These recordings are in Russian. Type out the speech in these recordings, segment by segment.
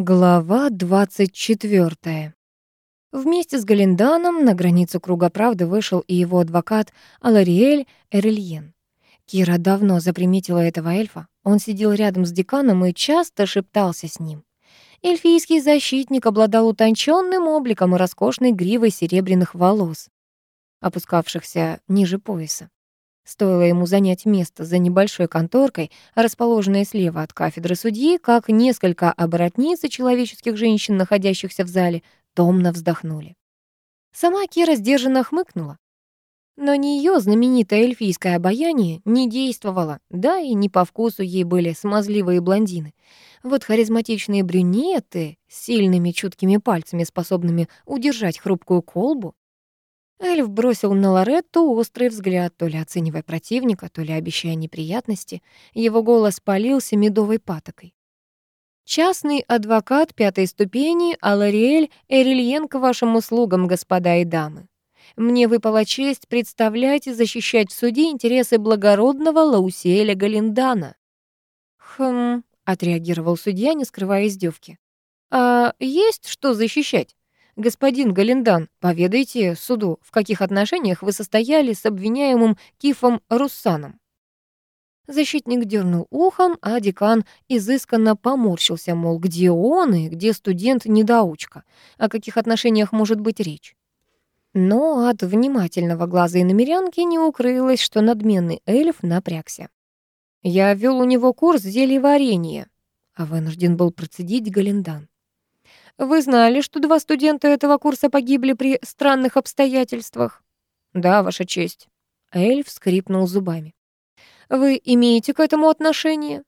Глава 24. Вместе с Галинданом на границу Круга Правды вышел и его адвокат Алариэль Эрельен. Кира давно заприметила этого эльфа. Он сидел рядом с деканом и часто шептался с ним. Эльфийский защитник обладал утонченным обликом и роскошной гривой серебряных волос, опускавшихся ниже пояса. Стоило ему занять место за небольшой конторкой, расположенной слева от кафедры судьи, как несколько оборотниц и человеческих женщин, находящихся в зале, томно вздохнули. Сама Кира сдержанно хмыкнула. Но ни ее знаменитое эльфийское обаяние не действовало, да и не по вкусу ей были смазливые блондины. Вот харизматичные брюнеты с сильными чуткими пальцами, способными удержать хрупкую колбу, Эльф бросил на Лоретту острый взгляд, то ли оценивая противника, то ли обещая неприятности. Его голос полился медовой патокой. «Частный адвокат пятой ступени Алариэль Эрильен к вашим услугам, господа и дамы. Мне выпала честь представлять и защищать в суде интересы благородного Лаусиэля Галиндана». «Хм», — отреагировал судья, не скрывая издевки. «А есть что защищать?» «Господин Галиндан, поведайте суду, в каких отношениях вы состояли с обвиняемым Кифом Руссаном?» Защитник дернул ухом, а декан изысканно поморщился, мол, где он и где студент-недоучка, о каких отношениях может быть речь. Но от внимательного глаза и намерянки не укрылось, что надменный эльф напрягся. «Я вел у него курс зельеварения», а вынужден был процедить Галиндан. Вы знали, что два студента этого курса погибли при странных обстоятельствах? Да, ваша честь. Эльф скрипнул зубами. Вы имеете к этому отношение?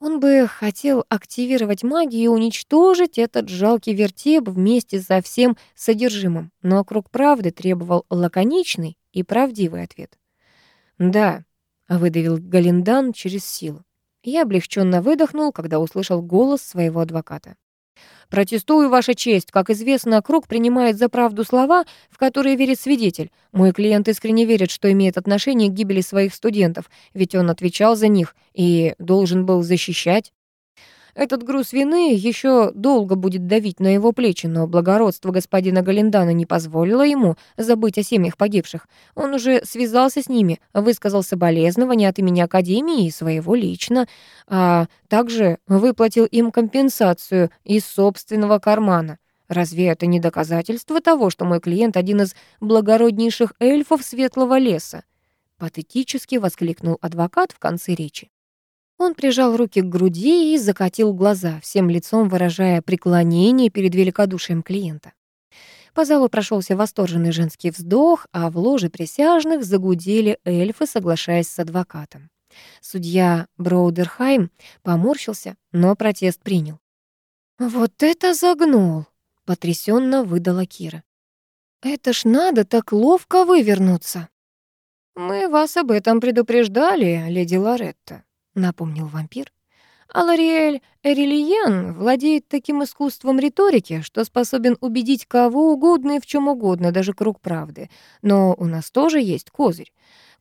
Он бы хотел активировать магию и уничтожить этот жалкий вертеп вместе со всем содержимым, но круг правды требовал лаконичный и правдивый ответ. «Да», — выдавил Галиндан через силу. Я облегченно выдохнул, когда услышал голос своего адвоката. «Протестую, Ваша честь. Как известно, круг принимает за правду слова, в которые верит свидетель. Мой клиент искренне верит, что имеет отношение к гибели своих студентов, ведь он отвечал за них и должен был защищать. Этот груз вины еще долго будет давить на его плечи, но благородство господина Галиндана не позволило ему забыть о семьях погибших. Он уже связался с ними, высказал соболезнования от имени Академии и своего лично, а также выплатил им компенсацию из собственного кармана. Разве это не доказательство того, что мой клиент один из благороднейших эльфов Светлого леса? Патетически воскликнул адвокат в конце речи. Он прижал руки к груди и закатил глаза, всем лицом выражая преклонение перед великодушием клиента. По залу прошелся восторженный женский вздох, а в ложе присяжных загудели эльфы, соглашаясь с адвокатом. Судья Броудерхайм поморщился, но протест принял. «Вот это загнул!» — потрясенно выдала Кира. «Это ж надо так ловко вывернуться!» «Мы вас об этом предупреждали, леди Лоретта», напомнил вампир. Алариэль Эрилиен владеет таким искусством риторики, что способен убедить кого угодно и в чем угодно, даже круг правды. Но у нас тоже есть козырь.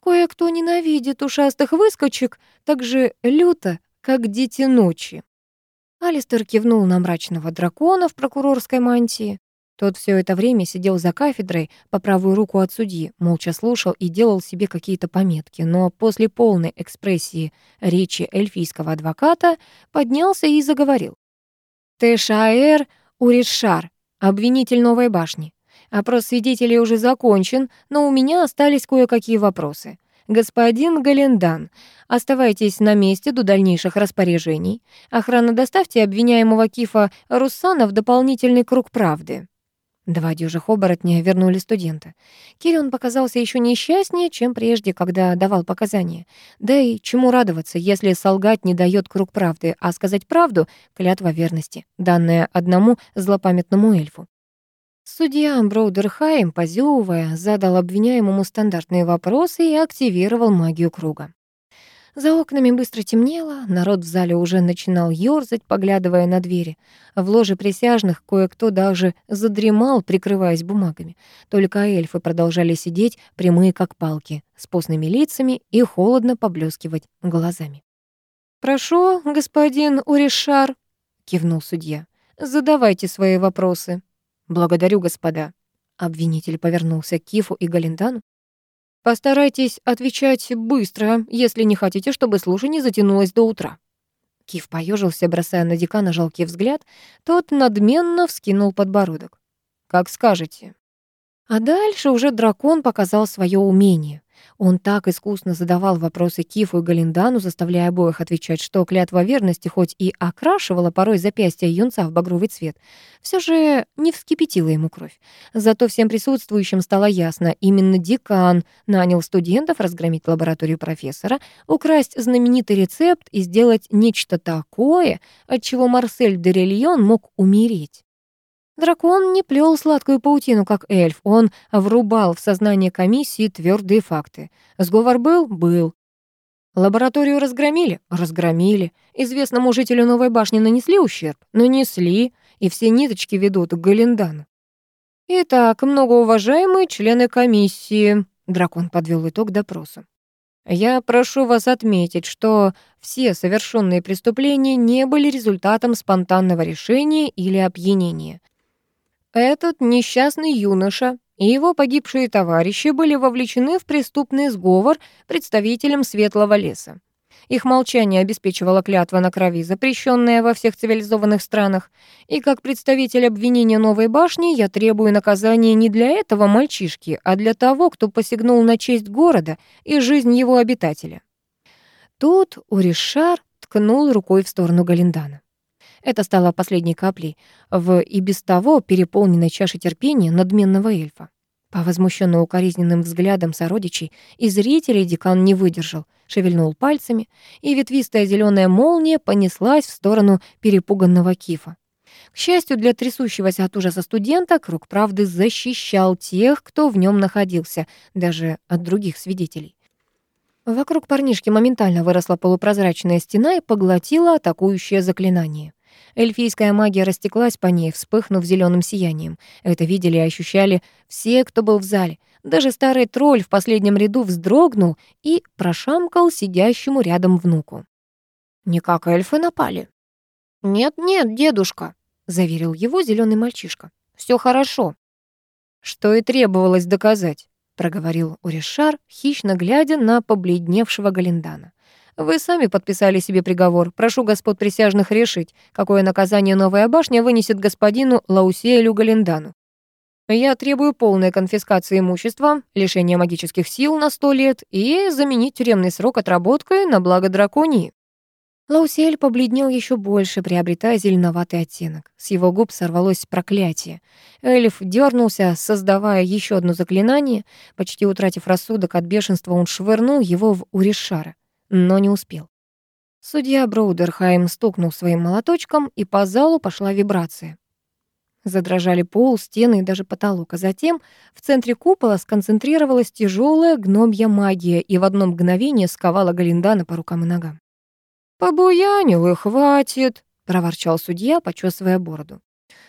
Кое-кто ненавидит ушастых выскочек так же люто, как дети ночи. Алистер кивнул на мрачного дракона в прокурорской мантии. Тот все это время сидел за кафедрой по правую руку от судьи, молча слушал и делал себе какие-то пометки, но после полной экспрессии речи эльфийского адвоката поднялся и заговорил. «Тэшаэр Уришар, обвинитель новой башни. Опрос свидетелей уже закончен, но у меня остались кое-какие вопросы. Господин Галендан, оставайтесь на месте до дальнейших распоряжений. Охрана доставьте обвиняемого Кифа Руссана в дополнительный круг правды». Два дюжих оборотня вернули студента. Кирион показался еще несчастнее, чем прежде, когда давал показания. Да и чему радоваться, если солгать не дает круг правды, а сказать правду — клятва верности, данная одному злопамятному эльфу. Судья Броудерхайм, позевывая, задал обвиняемому стандартные вопросы и активировал магию круга. За окнами быстро темнело, народ в зале уже начинал ёрзать, поглядывая на двери. В ложе присяжных кое-кто даже задремал, прикрываясь бумагами. Только эльфы продолжали сидеть, прямые как палки, с постными лицами и холодно поблескивать глазами. «Прошу, господин Уришар», — кивнул судья. задавайте свои вопросы». «Благодарю, господа». Обвинитель повернулся к Кифу и Галиндану. «Постарайтесь отвечать быстро, если не хотите, чтобы слушание затянулось до утра». Киф поежился, бросая на декана жалкий взгляд. Тот надменно вскинул подбородок. «Как скажете». А дальше уже дракон показал свое умение. Он так искусно задавал вопросы Кифу и Галиндану, заставляя обоих отвечать, что клятва верности хоть и окрашивала порой запястья юнца в багровый цвет, все же не вскипятила ему кровь. Зато всем присутствующим стало ясно, именно декан нанял студентов разгромить лабораторию профессора, украсть знаменитый рецепт и сделать нечто такое, от чего Марсель де Рельон мог умереть. Дракон не плел сладкую паутину, как эльф. Он врубал в сознание комиссии твердые факты. Сговор был? Был. Лабораторию разгромили? Разгромили. Известному жителю Новой башни нанесли ущерб? Нанесли. И все ниточки ведут к Галендану. Итак, многоуважаемые члены комиссии, дракон подвел итог допросу. Я прошу вас отметить, что все совершенные преступления не были результатом спонтанного решения или опьянения. Этот несчастный юноша и его погибшие товарищи были вовлечены в преступный сговор представителям Светлого леса. Их молчание обеспечивала клятва на крови, запрещенная во всех цивилизованных странах. И как представитель обвинения Новой башни я требую наказания не для этого мальчишки, а для того, кто посягнул на честь города и жизнь его обитателя. Тут Уришар ткнул рукой в сторону Галиндана. Это стало последней каплей в и без того переполненной чаше терпения надменного эльфа. По возмущенно укоризненным взглядам сородичей и зрителей декан не выдержал, шевельнул пальцами, и ветвистая зеленая молния понеслась в сторону перепуганного кифа. К счастью для трясущегося от ужаса студента, круг правды защищал тех, кто в нем находился, даже от других свидетелей. Вокруг парнишки моментально выросла полупрозрачная стена и поглотила атакующее заклинание. Эльфийская магия растеклась по ней, вспыхнув зеленым сиянием. Это видели и ощущали все, кто был в зале. Даже старый тролль в последнем ряду вздрогнул и прошамкал сидящему рядом внуку. «Не как эльфы напали». «Нет-нет, дедушка», — заверил его зеленый мальчишка. Все хорошо». «Что и требовалось доказать», — проговорил Уришар, хищно глядя на побледневшего Галиндана. Вы сами подписали себе приговор. Прошу господ присяжных решить, какое наказание новая башня вынесет господину Лаусеэлю Галиндану. Я требую полной конфискации имущества, лишения магических сил на сто лет и заменить тюремный срок отработкой на благо драконии». Лаусель побледнел еще больше, приобретая зеленоватый оттенок. С его губ сорвалось проклятие. Эльф дернулся, создавая еще одно заклинание. Почти утратив рассудок от бешенства, он швырнул его в Уришара но не успел. Судья Броудерхайм стукнул своим молоточком, и по залу пошла вибрация. Задрожали пол, стены и даже потолок, а затем в центре купола сконцентрировалась тяжелая гномья магия и в одно мгновение сковала Галиндана по рукам и ногам. «Побуянил и хватит», — проворчал судья, почесывая бороду.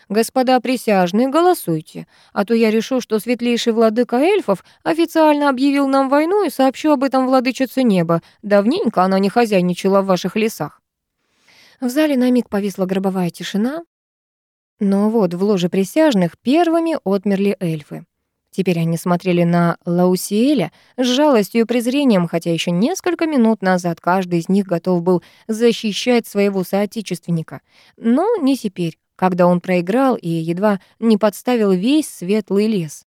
«Господа присяжные, голосуйте, а то я решу, что светлейший владыка эльфов официально объявил нам войну и сообщу об этом владычице неба. Давненько она не хозяйничала в ваших лесах». В зале на миг повисла гробовая тишина, но вот в ложе присяжных первыми отмерли эльфы. Теперь они смотрели на Лаусиэля с жалостью и презрением, хотя еще несколько минут назад каждый из них готов был защищать своего соотечественника. Но не теперь когда он проиграл и едва не подставил весь светлый лес.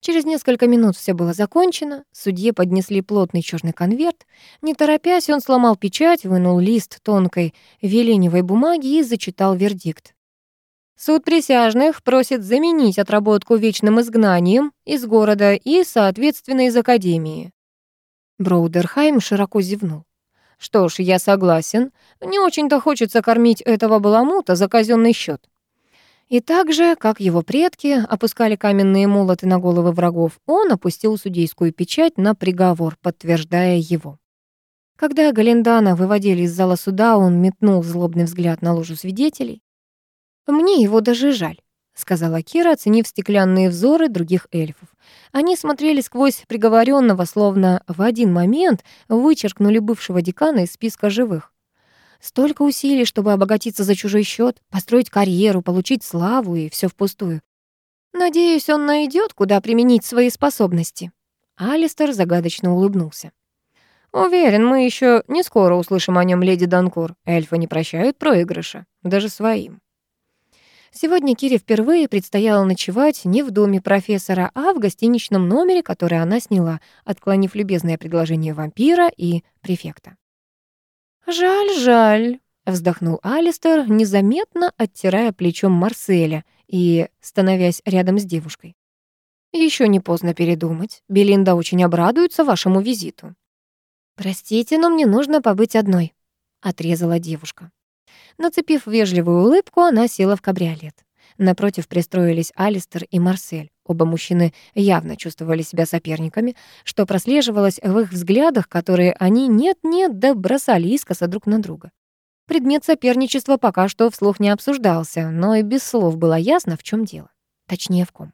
Через несколько минут все было закончено, судье поднесли плотный черный конверт. Не торопясь, он сломал печать, вынул лист тонкой веленевой бумаги и зачитал вердикт. Суд присяжных просит заменить отработку вечным изгнанием из города и, соответственно, из академии. Броудерхайм широко зевнул. Что ж, я согласен. Не очень-то хочется кормить этого баламута за казенный счет. И так же, как его предки опускали каменные молоты на головы врагов, он опустил судейскую печать на приговор, подтверждая его. Когда Галендана выводили из зала суда, он метнул злобный взгляд на ложу свидетелей. «Мне его даже жаль», — сказала Кира, оценив стеклянные взоры других эльфов. Они смотрели сквозь приговоренного, словно в один момент вычеркнули бывшего декана из списка живых. Столько усилий, чтобы обогатиться за чужой счет, построить карьеру, получить славу, и все впустую. Надеюсь, он найдет, куда применить свои способности. Алистер загадочно улыбнулся. Уверен, мы еще не скоро услышим о нем леди Данкур. Эльфы не прощают проигрыша, даже своим. Сегодня Кире впервые предстояло ночевать не в доме профессора, а в гостиничном номере, который она сняла, отклонив любезное предложение вампира и префекта. «Жаль, жаль», — вздохнул Алистер, незаметно оттирая плечом Марселя и становясь рядом с девушкой. Еще не поздно передумать. Белинда очень обрадуется вашему визиту». «Простите, но мне нужно побыть одной», — отрезала девушка. Нацепив вежливую улыбку, она села в кабриолет. Напротив пристроились Алистер и Марсель. Оба мужчины явно чувствовали себя соперниками, что прослеживалось в их взглядах, которые они нет-нет да бросали искоса друг на друга. Предмет соперничества пока что вслух не обсуждался, но и без слов было ясно, в чем дело. Точнее, в ком.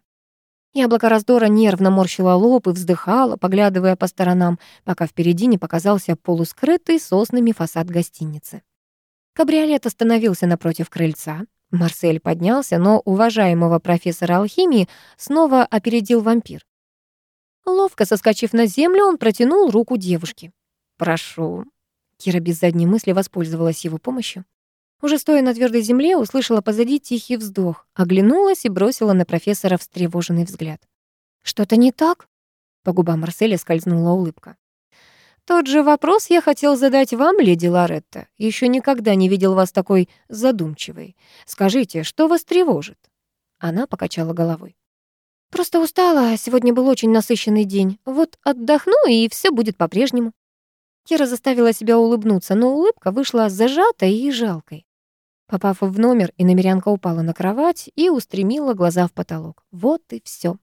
Яблоко раздора нервно морщило лоб и вздыхало, поглядывая по сторонам, пока впереди не показался полускрытый соснами фасад гостиницы. Кабриолет остановился напротив крыльца. Марсель поднялся, но уважаемого профессора алхимии снова опередил вампир. Ловко соскочив на землю, он протянул руку девушке. «Прошу». Кира без задней мысли воспользовалась его помощью. Уже стоя на твердой земле, услышала позади тихий вздох, оглянулась и бросила на профессора встревоженный взгляд. «Что-то не так?» По губам Марселя скользнула улыбка. «Тот же вопрос я хотел задать вам, леди Лоретта. Еще никогда не видел вас такой задумчивой. Скажите, что вас тревожит?» Она покачала головой. «Просто устала, сегодня был очень насыщенный день. Вот отдохну, и все будет по-прежнему». Кира заставила себя улыбнуться, но улыбка вышла зажатой и жалкой. Попав в номер, иномерянка упала на кровать и устремила глаза в потолок. Вот и все.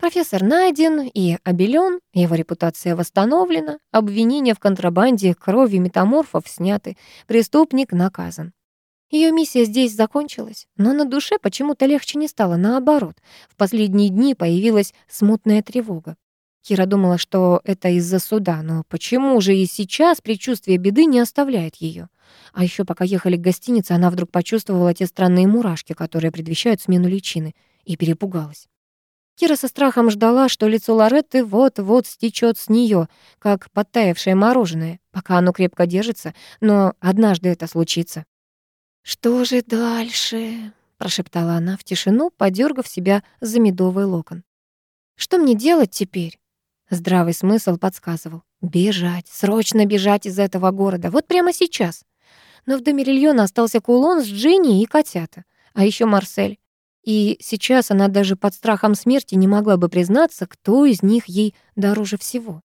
Профессор найден и обелен, его репутация восстановлена, обвинения в контрабанде крови метаморфов сняты, преступник наказан. Ее миссия здесь закончилась, но на душе почему-то легче не стало, наоборот. В последние дни появилась смутная тревога. Кира думала, что это из-за суда, но почему же и сейчас предчувствие беды не оставляет ее? А еще пока ехали к гостинице, она вдруг почувствовала те странные мурашки, которые предвещают смену личины, и перепугалась. Кира со страхом ждала, что лицо Лоретты вот-вот стечет с нее, как подтаявшее мороженое, пока оно крепко держится, но однажды это случится. «Что же дальше?» — прошептала она в тишину, подергав себя за медовый локон. «Что мне делать теперь?» Здравый смысл подсказывал. Бежать, срочно бежать из этого города, вот прямо сейчас. Но в доме Рильона остался кулон с Джинни и котята. А еще Марсель. И сейчас она даже под страхом смерти не могла бы признаться, кто из них ей дороже всего.